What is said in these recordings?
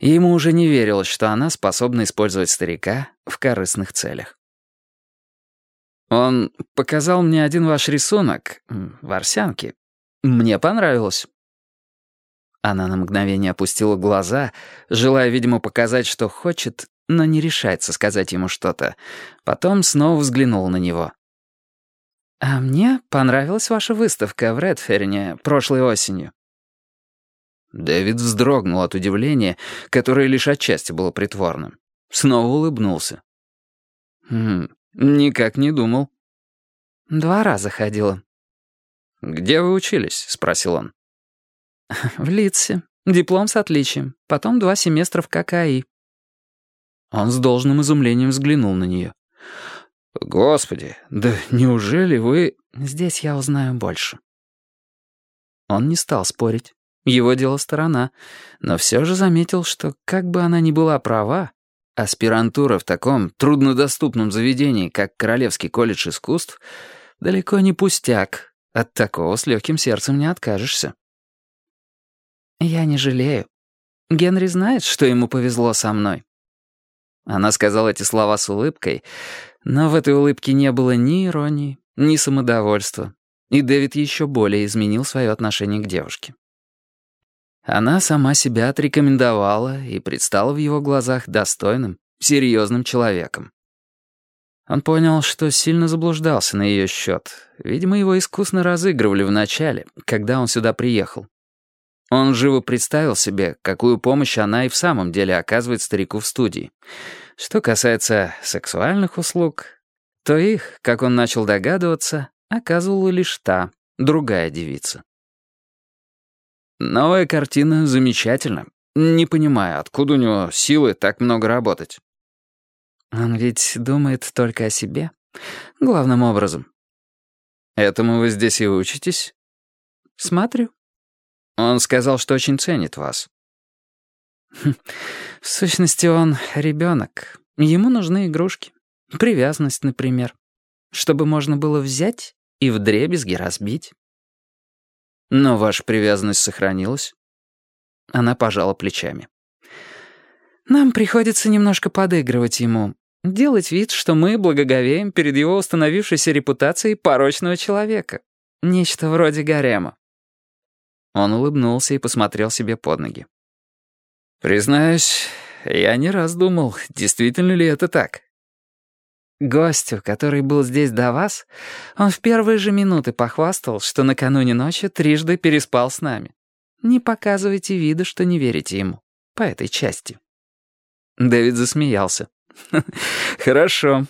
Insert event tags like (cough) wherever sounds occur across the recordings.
И ему уже не верилось, что она способна использовать старика в корыстных целях. Он показал мне один ваш рисунок в Арсянке. Мне понравилось. Она на мгновение опустила глаза, желая, видимо, показать, что хочет, но не решается сказать ему что-то. Потом снова взглянула на него. «А мне понравилась ваша выставка в Редферне прошлой осенью». Дэвид вздрогнул от удивления, которое лишь отчасти было притворным. Снова улыбнулся. «Хм, «Никак не думал». «Два раза ходила». «Где вы учились?» — спросил он. «В Литсе. Диплом с отличием. Потом два семестра в ККИ». Он с должным изумлением взглянул на нее. «Господи, да неужели вы...» «Здесь я узнаю больше». Он не стал спорить. Его дело сторона. Но все же заметил, что как бы она ни была права, Аспирантура в таком труднодоступном заведении, как Королевский колледж искусств, далеко не пустяк. От такого с легким сердцем не откажешься. «Я не жалею. Генри знает, что ему повезло со мной». Она сказала эти слова с улыбкой, но в этой улыбке не было ни иронии, ни самодовольства, и Дэвид еще более изменил свое отношение к девушке. Она сама себя отрекомендовала и предстала в его глазах достойным, серьезным человеком. Он понял, что сильно заблуждался на ее счет. Видимо, его искусно разыгрывали в начале, когда он сюда приехал. Он живо представил себе, какую помощь она и в самом деле оказывает старику в студии. Что касается сексуальных услуг, то их, как он начал догадываться, оказывала лишь та, другая девица. Новая картина замечательна. Не понимаю, откуда у него силы так много работать. Он ведь думает только о себе. Главным образом. Этому вы здесь и учитесь? Смотрю. Он сказал, что очень ценит вас. В сущности, он ребенок. Ему нужны игрушки. Привязанность, например. Чтобы можно было взять и вдребезги разбить. Но ваша привязанность сохранилась?» Она пожала плечами. «Нам приходится немножко подыгрывать ему, делать вид, что мы благоговеем перед его установившейся репутацией порочного человека. Нечто вроде гарема». Он улыбнулся и посмотрел себе под ноги. «Признаюсь, я не раз думал, действительно ли это так. Гостю, который был здесь до вас, он в первые же минуты похвастал, что накануне ночи трижды переспал с нами. Не показывайте вида, что не верите ему. По этой части. Дэвид засмеялся. (laughs) «Хорошо».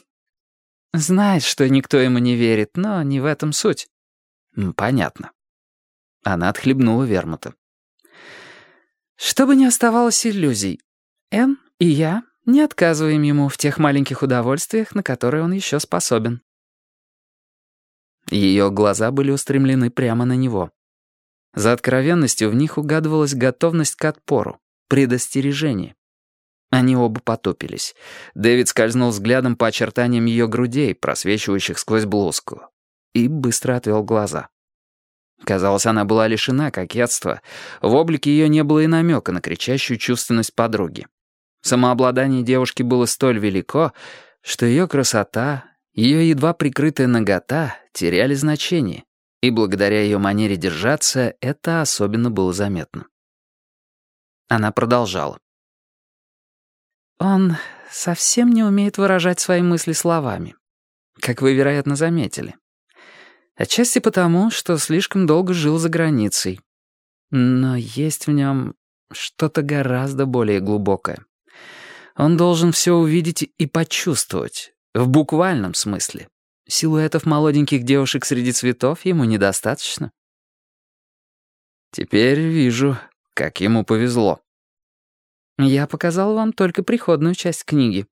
Знает, что никто ему не верит, но не в этом суть. «Понятно». Она отхлебнула вермута. Чтобы не оставалось иллюзий, Энн и я не отказываем ему в тех маленьких удовольствиях, на которые он еще способен. Ее глаза были устремлены прямо на него. За откровенностью в них угадывалась готовность к отпору, предостережение. Они оба потупились. Дэвид скользнул взглядом по очертаниям ее грудей, просвечивающих сквозь блузку, и быстро отвел глаза. Казалось, она была лишена кокетства. В облике ее не было и намека на кричащую чувственность подруги. Самообладание девушки было столь велико, что ее красота, ее едва прикрытая нагота теряли значение, и благодаря ее манере держаться это особенно было заметно. Она продолжала. «Он совсем не умеет выражать свои мысли словами, как вы, вероятно, заметили. Отчасти потому, что слишком долго жил за границей. Но есть в нем что-то гораздо более глубокое. Он должен все увидеть и почувствовать. В буквальном смысле. Силуэтов молоденьких девушек среди цветов ему недостаточно. Теперь вижу, как ему повезло. Я показал вам только приходную часть книги.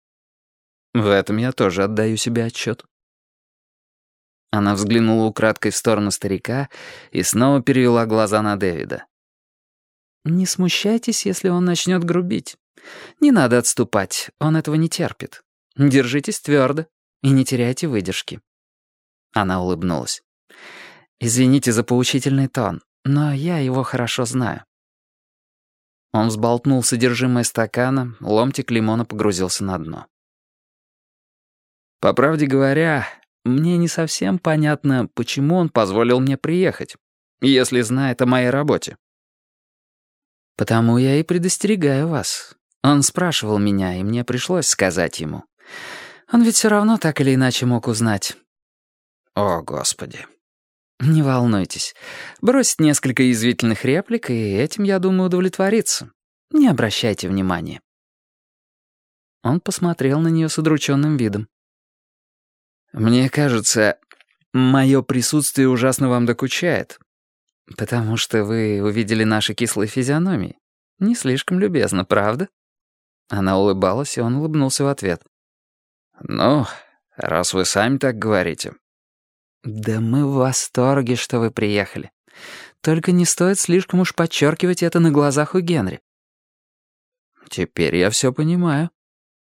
В этом я тоже отдаю себе отчет. Она взглянула украдкой в сторону старика и снова перевела глаза на Дэвида. «Не смущайтесь, если он начнет грубить. Не надо отступать, он этого не терпит. Держитесь твердо и не теряйте выдержки». Она улыбнулась. «Извините за поучительный тон, но я его хорошо знаю». Он взболтнул содержимое стакана, ломтик лимона погрузился на дно. По правде говоря, мне не совсем понятно, почему он позволил мне приехать, если знает о моей работе. Потому я и предостерегаю вас. Он спрашивал меня, и мне пришлось сказать ему. Он ведь все равно так или иначе мог узнать. О, Господи. Не волнуйтесь. Бросить несколько язвительных реплик, и этим, я думаю, удовлетвориться. Не обращайте внимания. Он посмотрел на нее с удрученным видом. «Мне кажется, мое присутствие ужасно вам докучает, потому что вы увидели наши кислые физиономии. Не слишком любезно, правда?» Она улыбалась, и он улыбнулся в ответ. «Ну, раз вы сами так говорите». «Да мы в восторге, что вы приехали. Только не стоит слишком уж подчеркивать это на глазах у Генри». «Теперь я все понимаю».